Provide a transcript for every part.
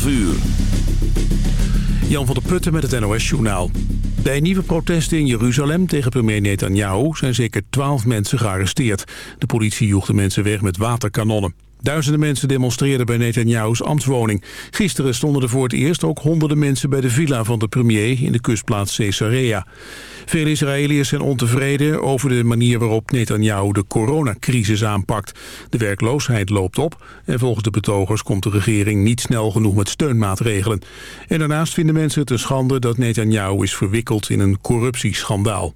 12 uur. Jan van der Putten met het NOS-journaal. Bij nieuwe protesten in Jeruzalem tegen premier Netanyahu zijn zeker 12 mensen gearresteerd. De politie joeg de mensen weg met waterkanonnen. Duizenden mensen demonstreerden bij Netanyahu's ambtswoning. Gisteren stonden er voor het eerst ook honderden mensen bij de villa van de premier in de kustplaats Caesarea. Veel Israëliërs zijn ontevreden over de manier waarop Netanyahu de coronacrisis aanpakt. De werkloosheid loopt op en volgens de betogers komt de regering niet snel genoeg met steunmaatregelen. En daarnaast vinden mensen het een schande dat Netanyahu is verwikkeld in een corruptieschandaal.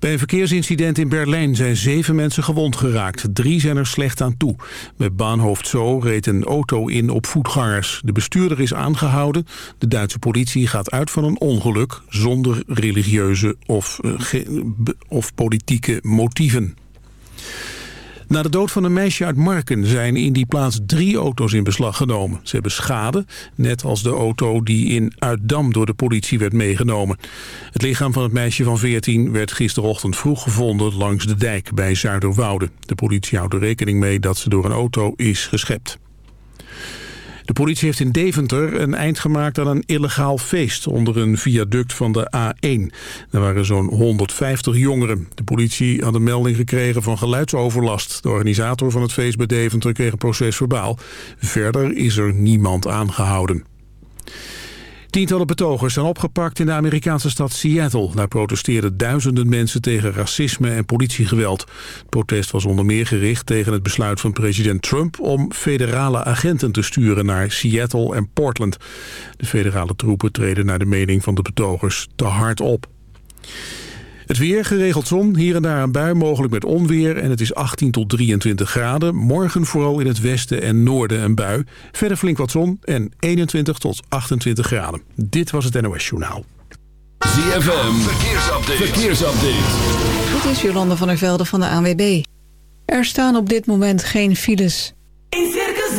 Bij een verkeersincident in Berlijn zijn zeven mensen gewond geraakt. Drie zijn er slecht aan toe. Bij Bahnhof Zoo reed een auto in op voetgangers. De bestuurder is aangehouden. De Duitse politie gaat uit van een ongeluk... zonder religieuze of, uh, of politieke motieven. Na de dood van een meisje uit Marken zijn in die plaats drie auto's in beslag genomen. Ze hebben schade, net als de auto die in Uitdam door de politie werd meegenomen. Het lichaam van het meisje van 14 werd gisterochtend vroeg gevonden langs de dijk bij Zuiderwoude. De politie houdt er rekening mee dat ze door een auto is geschept. De politie heeft in Deventer een eind gemaakt aan een illegaal feest onder een viaduct van de A1. Er waren zo'n 150 jongeren. De politie had een melding gekregen van geluidsoverlast. De organisator van het feest bij Deventer kreeg een proces verbaal. Verder is er niemand aangehouden. Tientallen betogers zijn opgepakt in de Amerikaanse stad Seattle. Daar protesteerden duizenden mensen tegen racisme en politiegeweld. Het protest was onder meer gericht tegen het besluit van president Trump... om federale agenten te sturen naar Seattle en Portland. De federale troepen treden naar de mening van de betogers te hard op. Het weer, geregeld zon, hier en daar een bui, mogelijk met onweer... en het is 18 tot 23 graden. Morgen vooral in het westen en noorden een bui. Verder flink wat zon en 21 tot 28 graden. Dit was het NOS Journaal. ZFM, verkeersupdate. verkeersupdate. Dit is Jolande van der Velde van de ANWB. Er staan op dit moment geen files. In Circus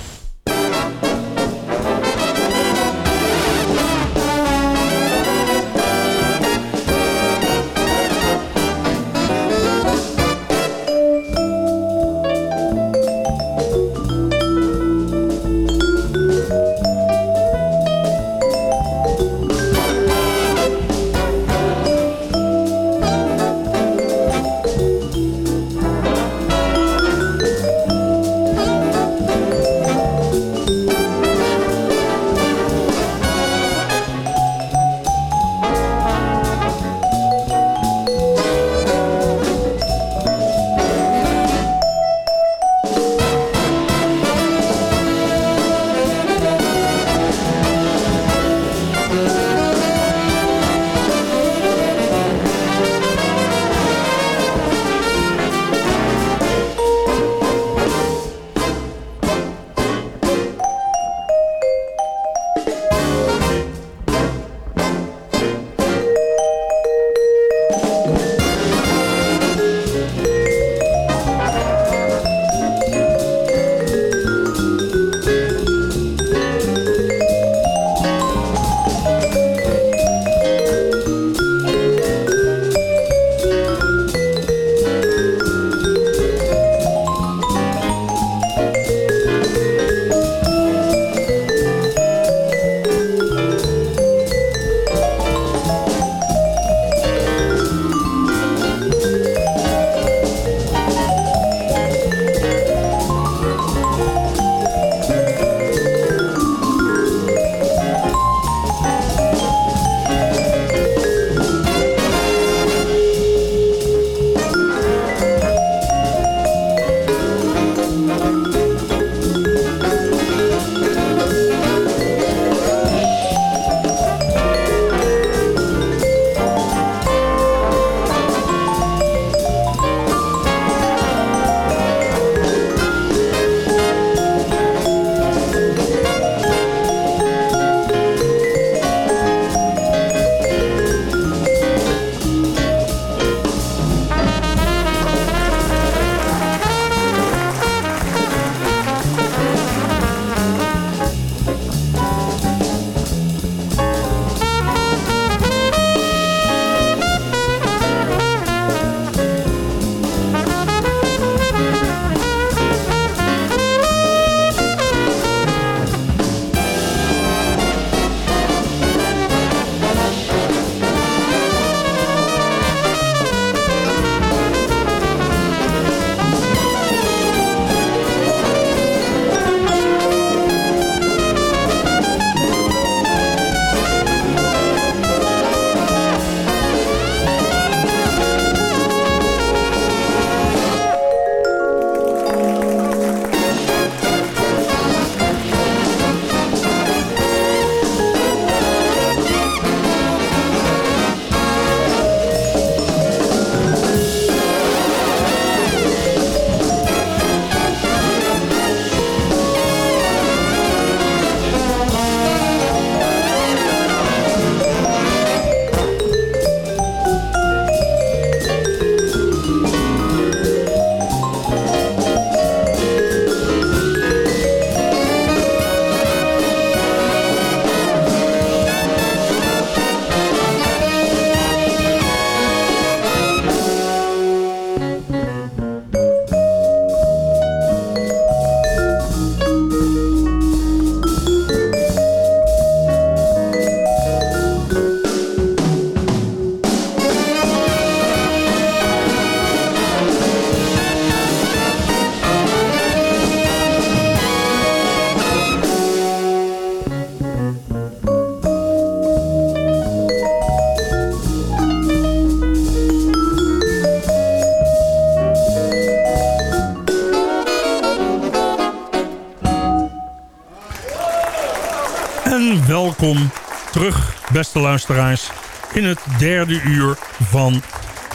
Beste luisteraars... in het derde uur van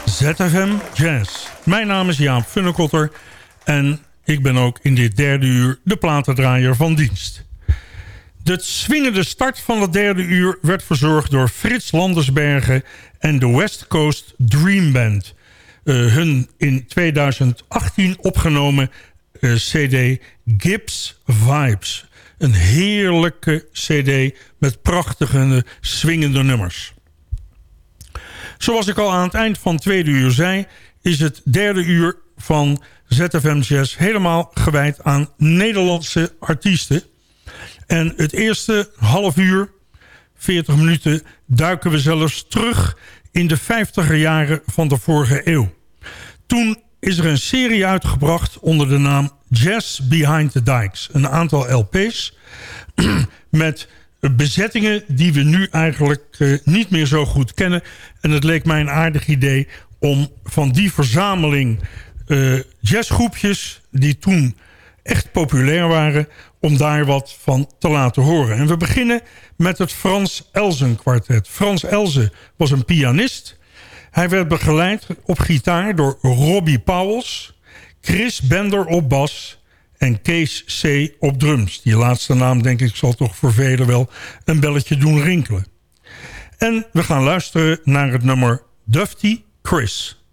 ZFM Jazz. Mijn naam is Jaap Funnekotter en ik ben ook in dit derde uur de platendraaier van dienst. De swingende start van het derde uur werd verzorgd door Frits Landersbergen en de West Coast Dream Band. Uh, hun in 2018 opgenomen uh, cd Gibbs Vibes. Een heerlijke cd met prachtige swingende nummers. Zoals ik al aan het eind van het tweede uur zei... is het derde uur van ZFM Jazz helemaal gewijd aan Nederlandse artiesten. En het eerste half uur, 40 minuten, duiken we zelfs terug in de 50er jaren van de vorige eeuw. Toen is er een serie uitgebracht onder de naam Jazz Behind the Dikes. Een aantal LP's met bezettingen die we nu eigenlijk uh, niet meer zo goed kennen. En het leek mij een aardig idee om van die verzameling uh, jazzgroepjes... die toen echt populair waren, om daar wat van te laten horen. En we beginnen met het Frans Elzen kwartet. Frans Elzen was een pianist. Hij werd begeleid op gitaar door Robbie Pauwels... Chris Bender op bas en Kees C. op drums. Die laatste naam denk ik zal toch voor velen wel een belletje doen rinkelen. En we gaan luisteren naar het nummer Dufty Chris.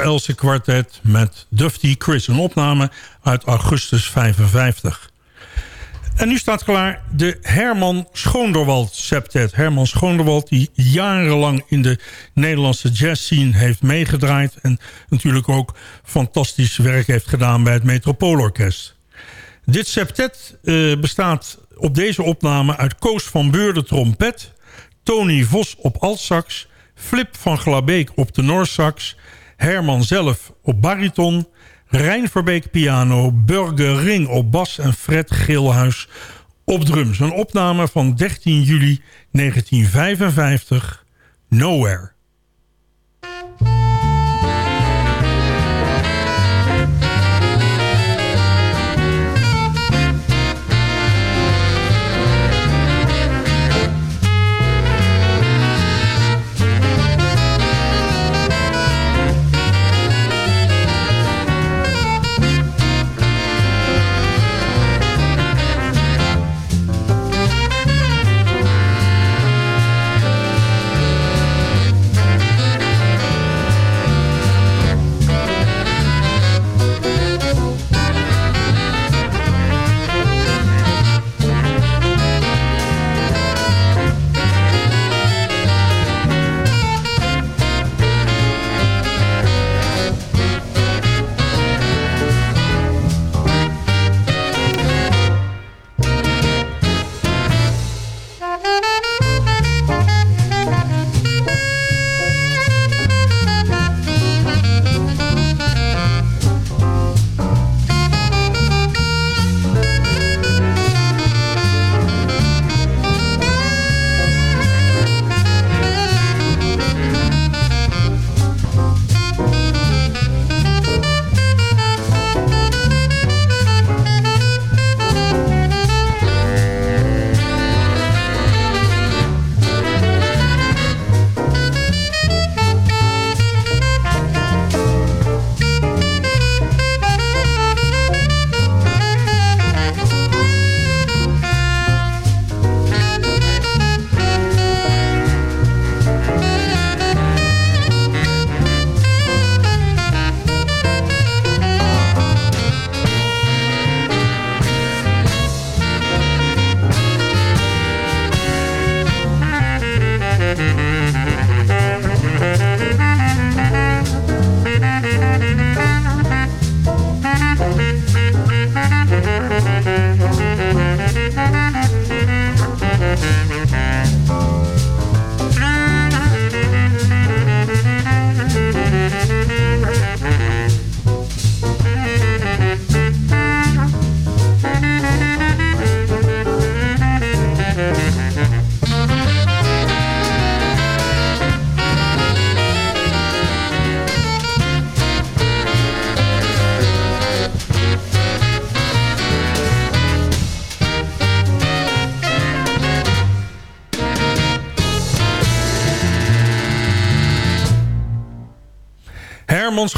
Else kwartet met Dufty Chris. Een opname uit augustus 55. En nu staat klaar de Herman Schoonderwald septet. Herman Schoonderwald die jarenlang in de Nederlandse jazzscene heeft meegedraaid... en natuurlijk ook fantastisch werk heeft gedaan bij het Metropoolorkest. Dit septet uh, bestaat op deze opname uit Koos van Beurde trompet... Tony Vos op altsax, Flip van Glabeek op tenorsax... Herman zelf op bariton... Rijn Verbeek piano, Burger Ring op bas en Fred Geelhuis op drums. Een opname van 13 juli 1955, Nowhere.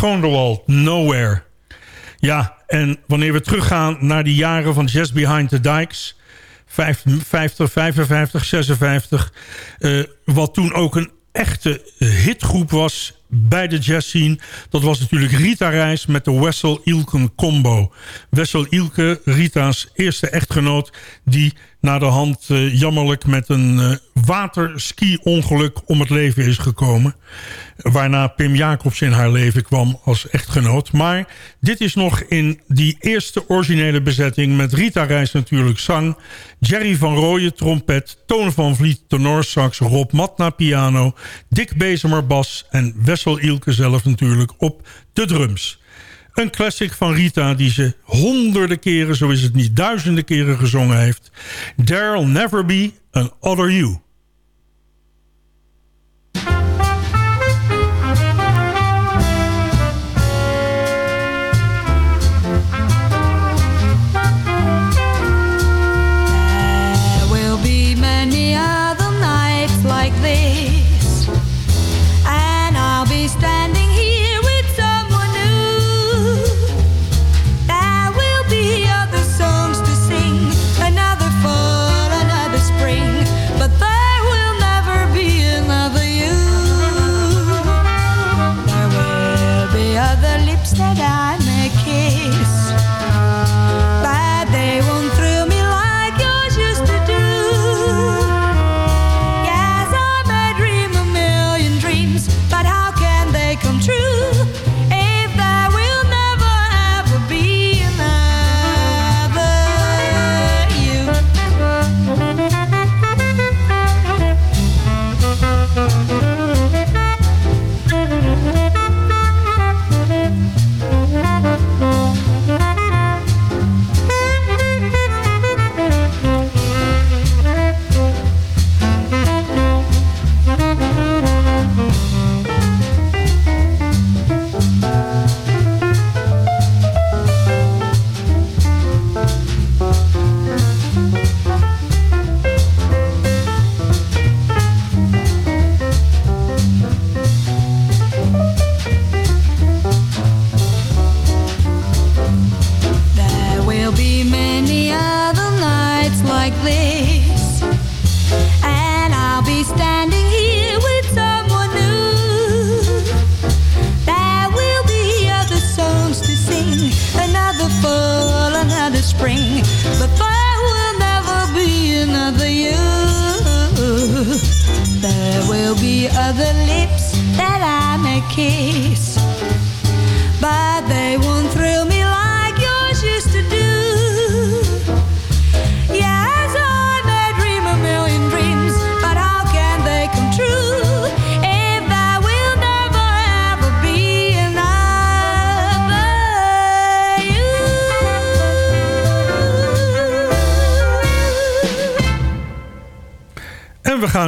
Schoonderwald, Nowhere. Ja, en wanneer we teruggaan naar die jaren van Jazz Behind the Dikes... 50, 55, 56... Uh, wat toen ook een echte hitgroep was bij de jazz scene. Dat was natuurlijk Rita Reis met de Wessel Ilken combo. Wessel Ilke, Rita's eerste echtgenoot... die na de hand uh, jammerlijk met een uh, waterski-ongeluk om het leven is gekomen. Waarna Pim Jacobs in haar leven kwam als echtgenoot. Maar dit is nog in die eerste originele bezetting... met Rita Reis natuurlijk zang... Jerry van Rooyen trompet, Toon van Vliet tenorsax... Rob Matna piano, Dick Bezemer bas... en Wessel Ilke zelf natuurlijk op de drums. Een classic van Rita die ze honderden keren, zo is het niet duizenden keren gezongen heeft. There'll never be an other you.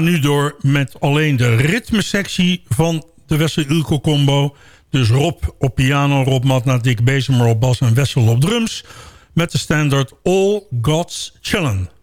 Nu door met alleen de ritmesectie van de Wessel Ilko combo. Dus Rob op piano, Rob Matna, Dick Bezemer op bas en Wessel op drums. Met de standaard All God's Chillin'.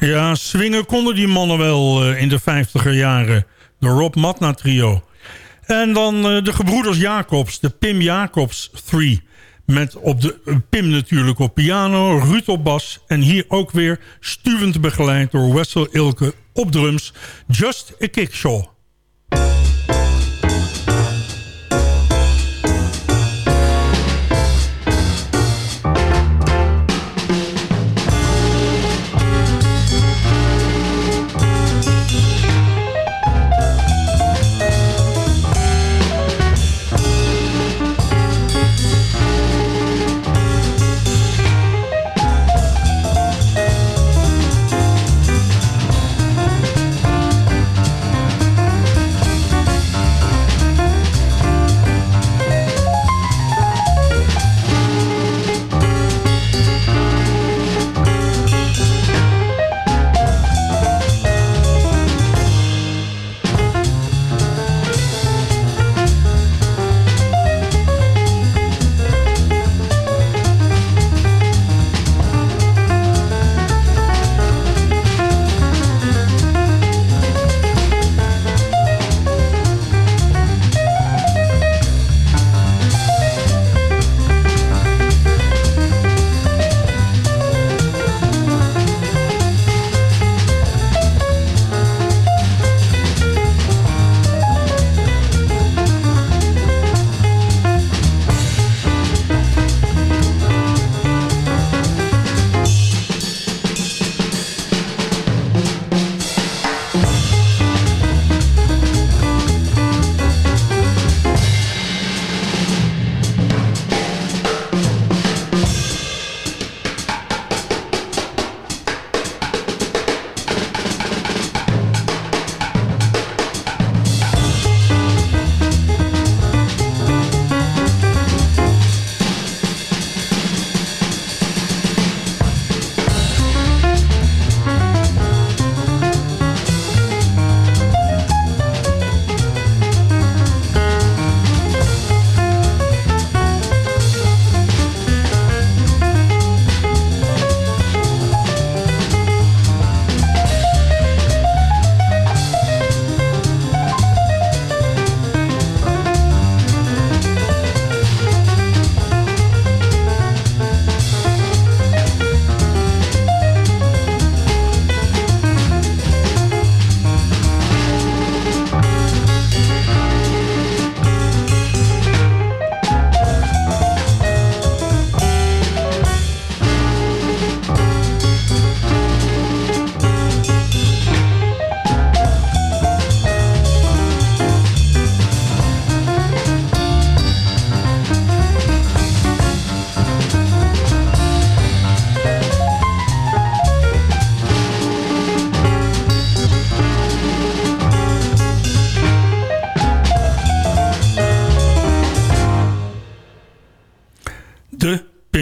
Ja, swingen konden die mannen wel eh, in de 50er jaren. De Rob Matna trio. En dan eh, de gebroeders Jacobs, de Pim Jacobs 3. Met op de, eh, Pim natuurlijk op piano, Ruud op bas... en hier ook weer stuwend begeleid door Wessel Ilke op drums. Just a Kickshaw.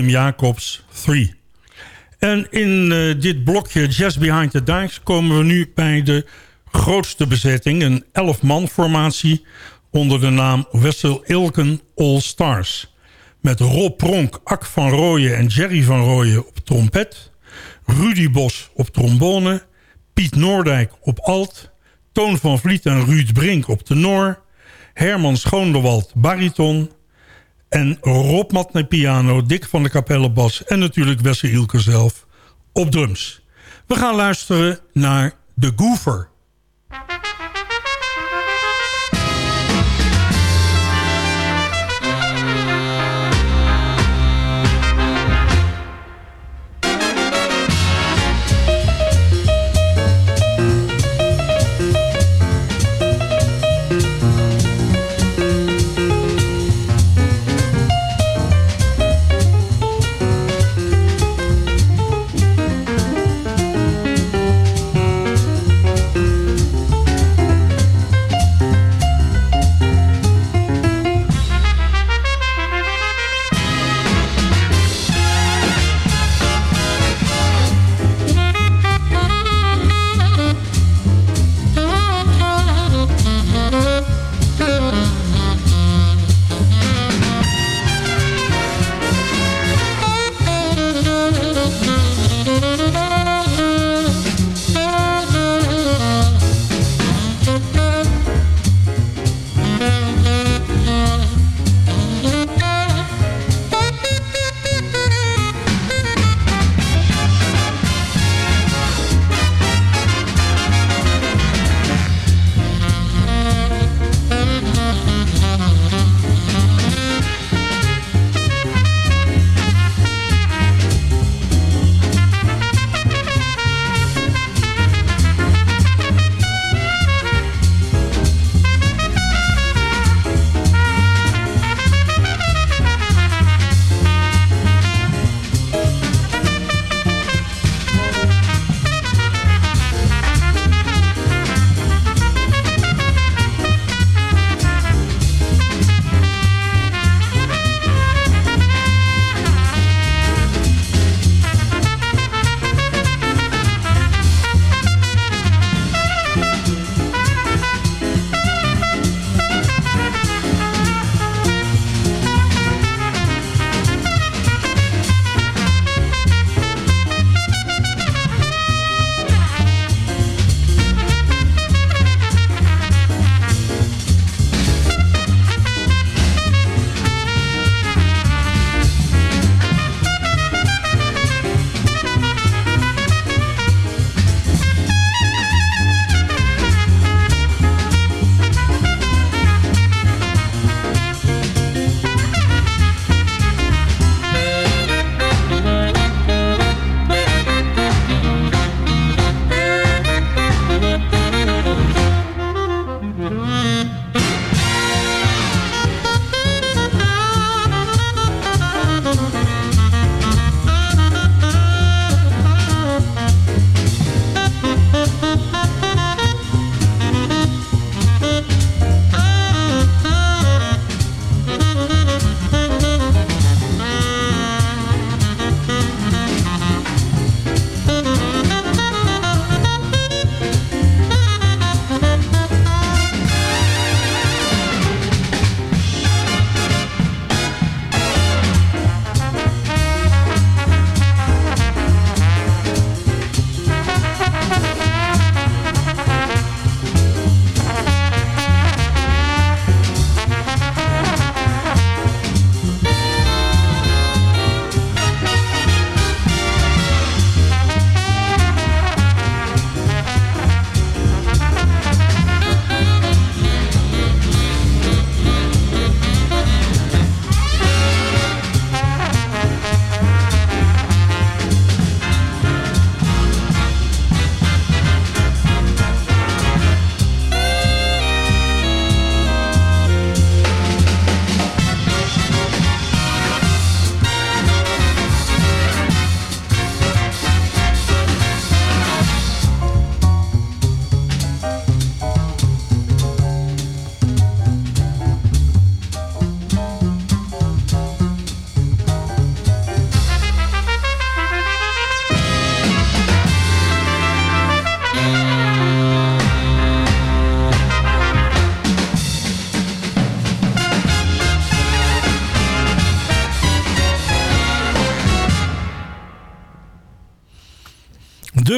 Jacobs 3. En in eh, dit blokje Jazz Behind the Dikes komen we nu bij de grootste bezetting. Een 11-man formatie onder de naam Wessel Ilken All Stars. Met Rob Pronk, Ak van Rooyen en Jerry van Rooyen op trompet. Rudy Bos op trombone. Piet Noordijk op alt. Toon van Vliet en Ruud Brink op tenor. Herman Schoondewald bariton. En Rob Matne piano, Dick van de Capelle bas... en natuurlijk Wessel Ilke zelf op drums. We gaan luisteren naar The Goofer.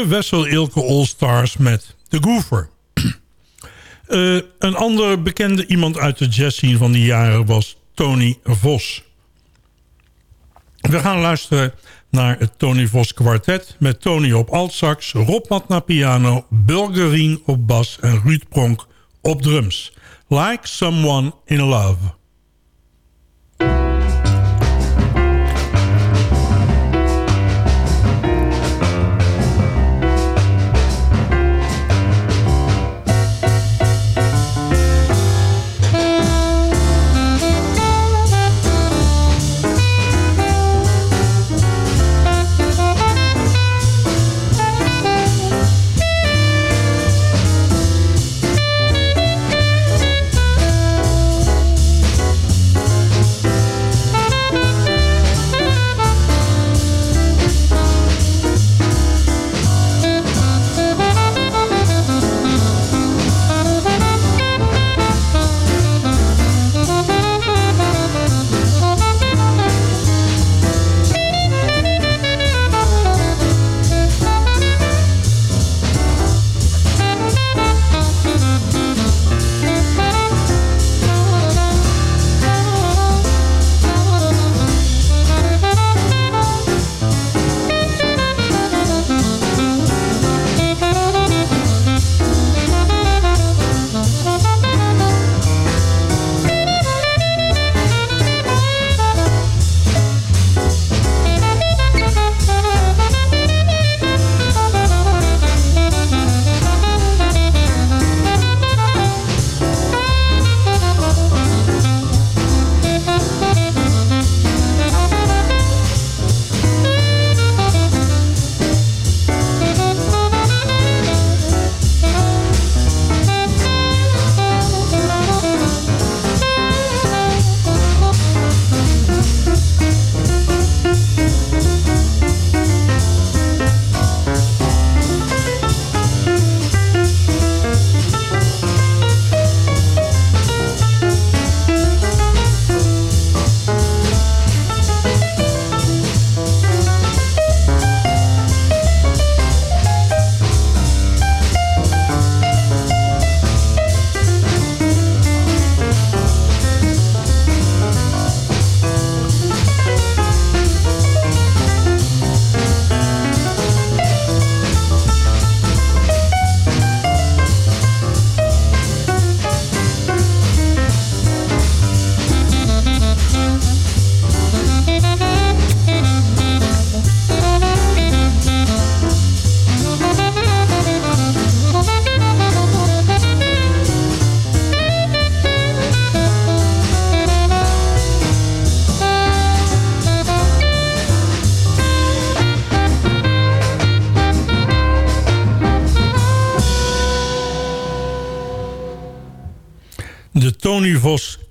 Wessel Ilke All-Stars met The Goofer. Eh, een andere bekende iemand uit de jazzscene van die jaren was Tony Vos. We gaan luisteren naar het Tony Vos kwartet... met Tony op altsax, Rob Matna piano... Bulgarien op bas en Ruud Pronk op drums. Like Someone in Love.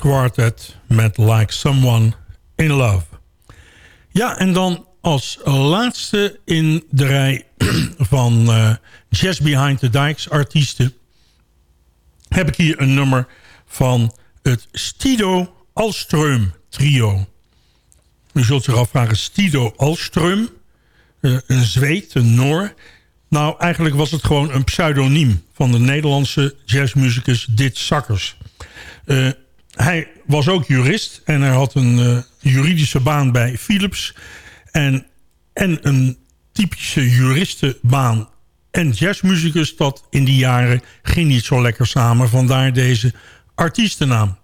Quartet met Like Someone in Love. Ja, en dan als laatste in de rij van uh, Jazz Behind the Dikes artiesten... heb ik hier een nummer van het Stido Alström trio. U zult zich afvragen, Stido Alström, uh, een Zweed, een Noor... Nou, eigenlijk was het gewoon een pseudoniem van de Nederlandse jazzmuzikus Dit Sakkers. Uh, hij was ook jurist en hij had een uh, juridische baan bij Philips. En, en een typische juristenbaan en jazzmuzikus... dat in die jaren ging niet zo lekker samen. Vandaar deze artiestennaam.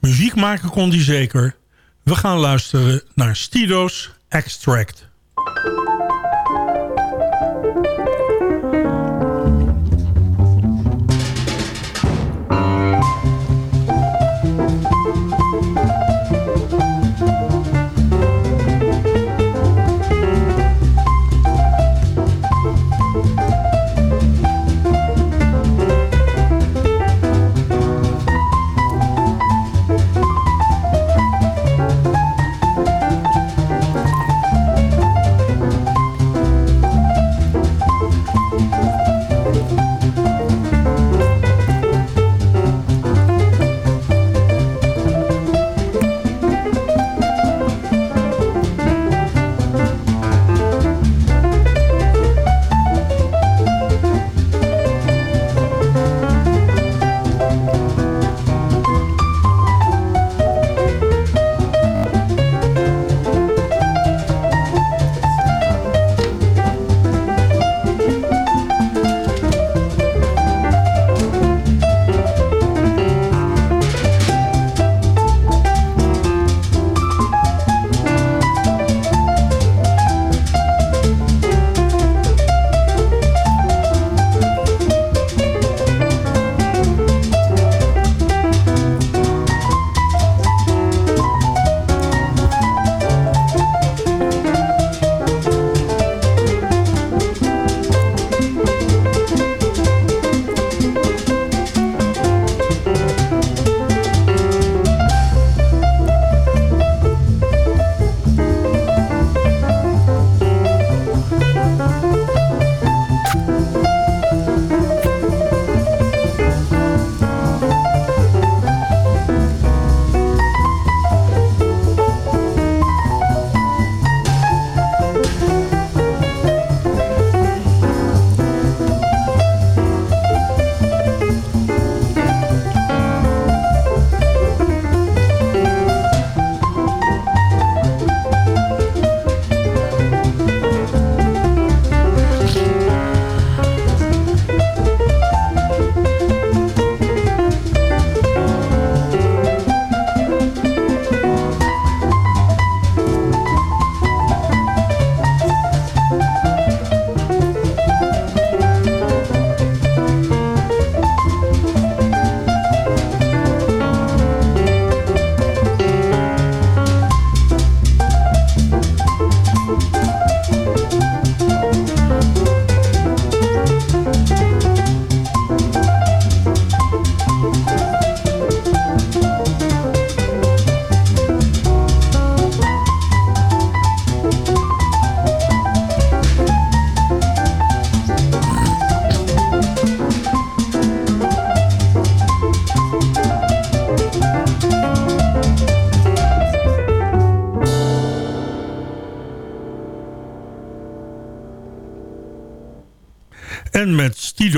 Muziek maken kon hij zeker. We gaan luisteren naar Stido's Extract.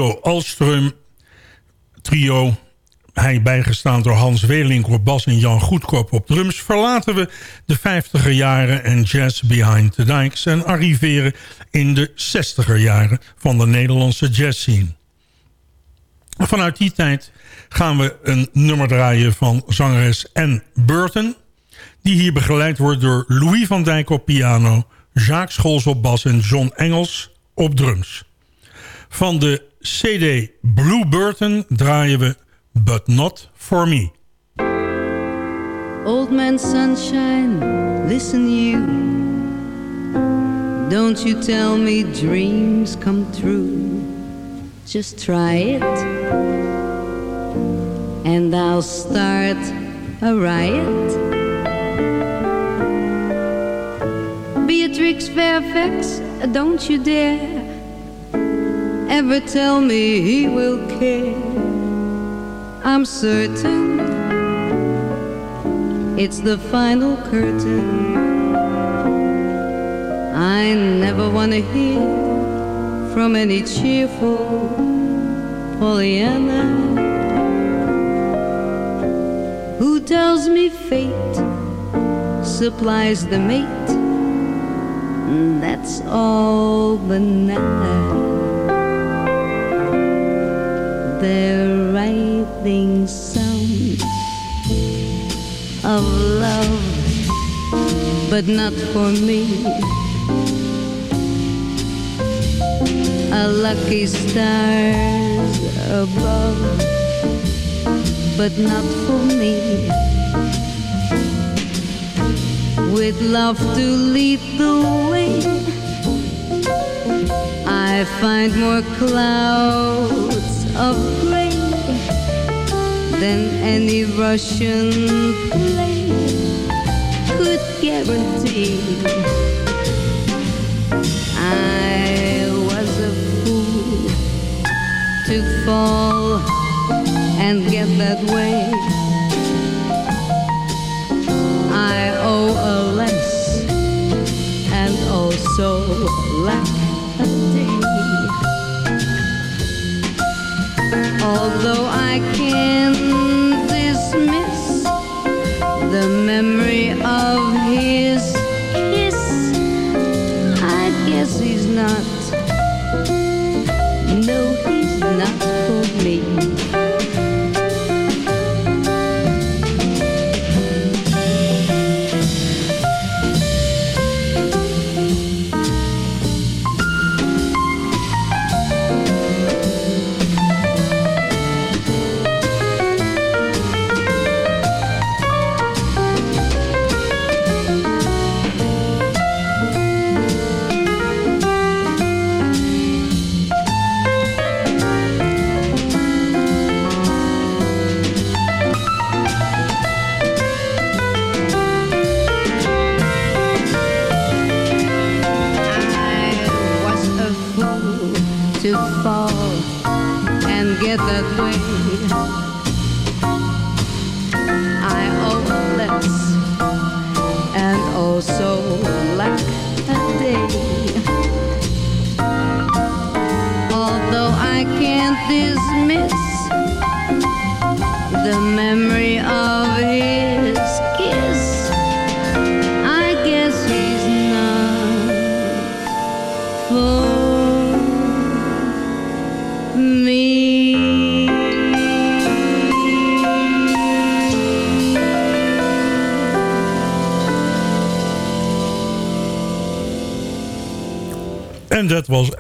Alström trio, hij bijgestaan door Hans Welink op bas en Jan Goedkoop op drums... verlaten we de 50er jaren en jazz behind the dikes... en arriveren in de 60er jaren van de Nederlandse jazzscene. Vanuit die tijd gaan we een nummer draaien van zangeres Anne Burton... die hier begeleid wordt door Louis van Dijk op piano... Jacques Scholz op bas en John Engels op drums. Van de CD Blue Burton draaien we But Not For Me. Old man sunshine, listen you. Don't you tell me dreams come true. Just try it. And I'll start a riot. Beatrix Fairfax, don't you dare ever tell me he will care. I'm certain it's the final curtain. I never want to hear from any cheerful Pollyanna who tells me fate supplies the mate. That's all banana. They're writing songs of love, but not for me. A lucky stars above, but not for me. With love to lead the way, I find more clouds of gray than any Russian plane could guarantee. I was a fool to fall and get that way. I owe a less and also lack Although I can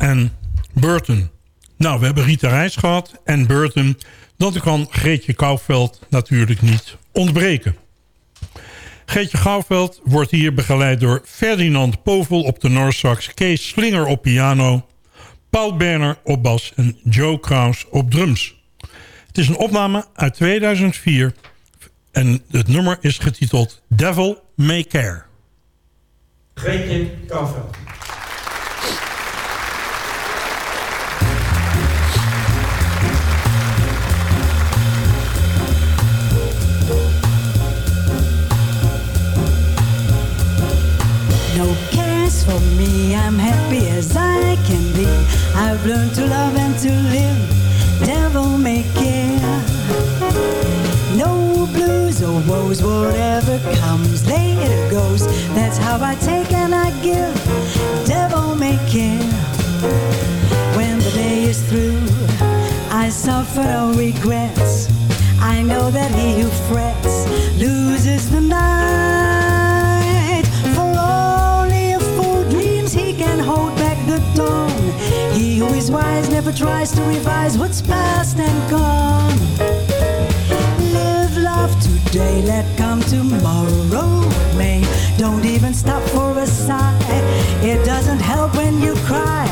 Anne Burton. Nou, we hebben Rita Reis gehad. Anne Burton. Dat kan Greetje Kouwveld natuurlijk niet ontbreken. Greetje Gouwveld wordt hier begeleid door Ferdinand Povel op de Noorsax... Kees Slinger op piano, Paul Berner op bas en Joe Kraus op drums. Het is een opname uit 2004 en het nummer is getiteld Devil May Care. Greetje Kouwveld. No cares For me, I'm happy as I can be. I've learned to love and to live. Devil may care. No blues or woes, whatever comes, later goes. That's how I take and I give. Devil may care. When the day is through, I suffer no regrets. I know that he who frets loses the night. The dawn. He who is wise never tries to revise what's past and gone. Live love today, let come tomorrow me. Don't even stop for a sigh. It doesn't help when you cry.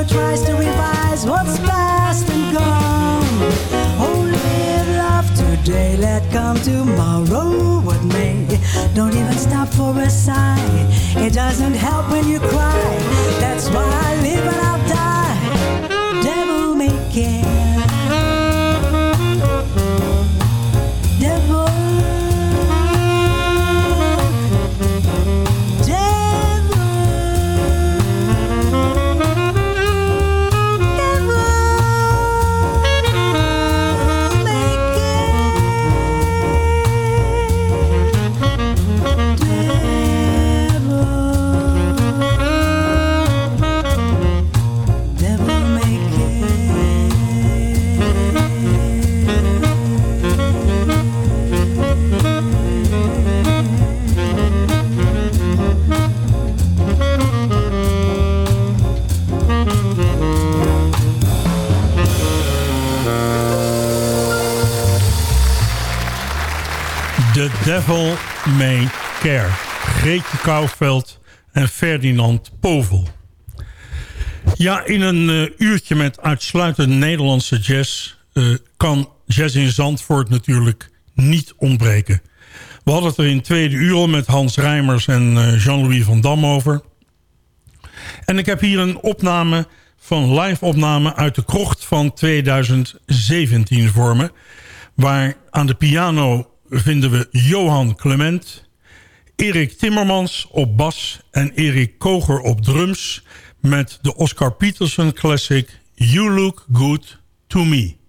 Never tries to revise what's past and gone. Oh, live love today, let come tomorrow what may. Don't even stop for a sigh. It doesn't help when you cry. That's why I live and I'll die. Devil may care. Devil May Care. Greetje Kouwveld en Ferdinand Povel. Ja, in een eh, uurtje met uitsluitend Nederlandse jazz... eh, kan jazz in Zandvoort natuurlijk niet ontbreken. We hadden het er in tweede uur al met Hans Rijmers en eh, Jean-Louis van Dam over. En ik heb hier een opname van live opname uit de krocht van 2017 voor me. Waar aan de piano vinden we Johan Clement... Erik Timmermans op bas en Erik Koger op drums... met de Oscar Peterson classic You Look Good To Me.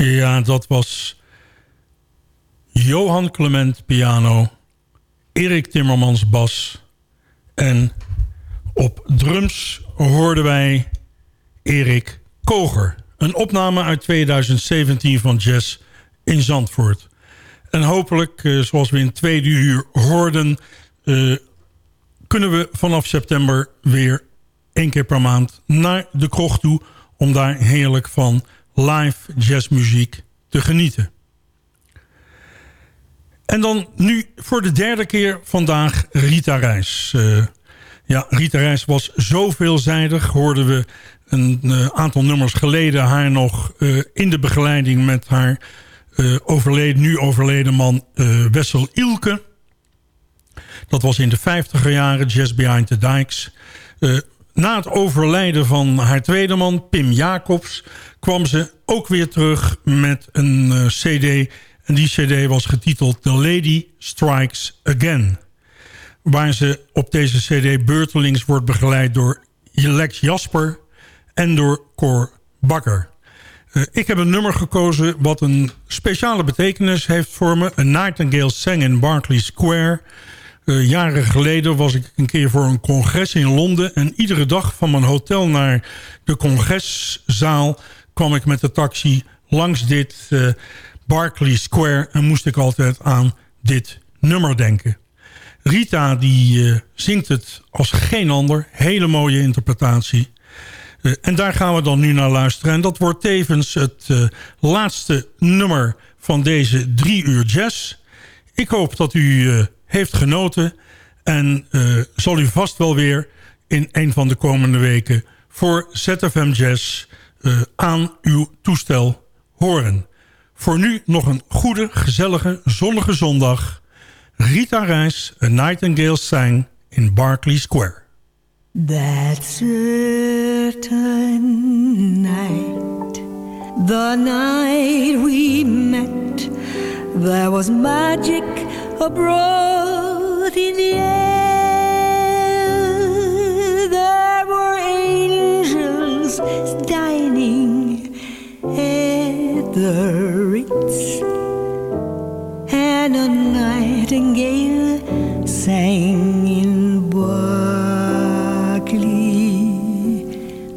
Ja, dat was Johan Clement piano, Erik Timmermans bas en op drums hoorden wij Erik Koger. Een opname uit 2017 van Jazz in Zandvoort. En hopelijk, eh, zoals we in het tweede uur hoorden... eh, kunnen we vanaf september weer één keer per maand naar de krocht toe... om daar heerlijk van live jazzmuziek te genieten. En dan nu voor de derde keer vandaag Rita Reis. Eh, ja, Rita Reis was zo veelzijdig. Hoorden we een eh, aantal nummers geleden haar nog eh, in de begeleiding... met haar overleden, nu overleden man Wessel Ilke. Dat was in de vijftiger jaren, Jazz Behind the Dikes. Na het overlijden van haar tweede man, Pim Jacobs... kwam ze ook weer terug met een eh, cd... En die cd was getiteld The Lady Strikes Again. Waar ze op deze cd beurtelings wordt begeleid door Lex Jasper en door Cor Bakker. Eh, ik heb een nummer gekozen wat een speciale betekenis heeft voor me. A Nightingale sang in Berkeley Square. Eh, jaren geleden was ik een keer voor een congres in Londen... en iedere dag van mijn hotel naar de congreszaal... kwam ik met de taxi langs dit uh, Berkeley Square... en moest ik altijd aan dit nummer denken. Rita die uh, zingt het als geen ander. Hele mooie interpretatie. En daar gaan we dan nu naar luisteren. En dat wordt tevens het laatste nummer van deze drie uur jazz. Ik hoop dat u heeft genoten. En zal u vast wel weer in een van de komende weken... voor ZFM Jazz aan uw toestel horen. Voor nu nog een goede, gezellige, zonnige zondag... Rita Reis, A Nightingale Sang in Berkeley Square. That certain night, the night we met, there was magic abroad in the air. There were angels dining at the Ritz, and a nightingale sang in Berkeley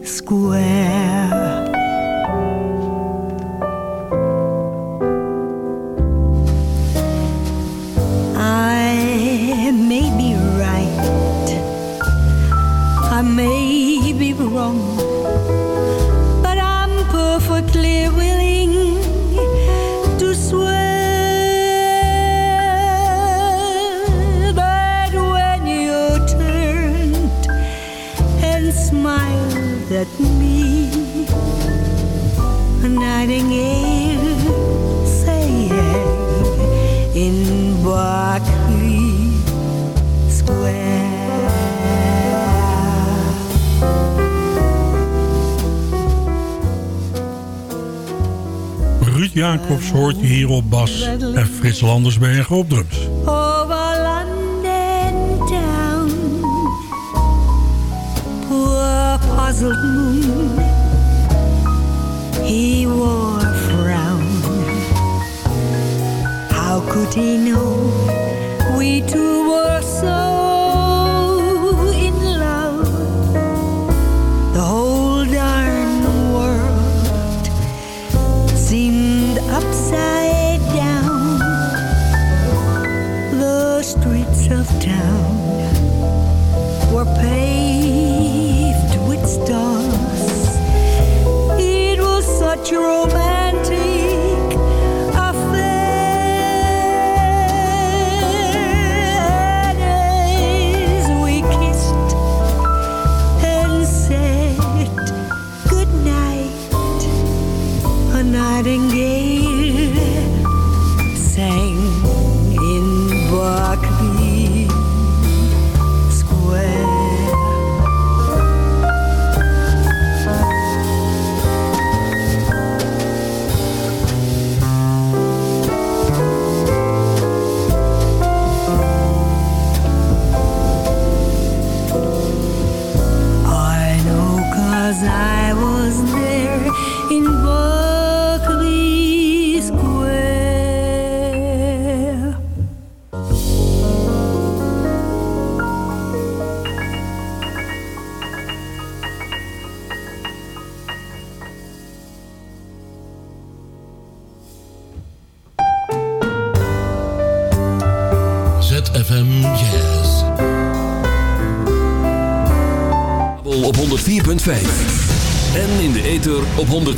Square. At me, nightingale sang in Berkeley Square. Ruud Jacobs hoort hier op bas en Frits Landersbergen op drums. Moon, he wore a frown. How could he know we two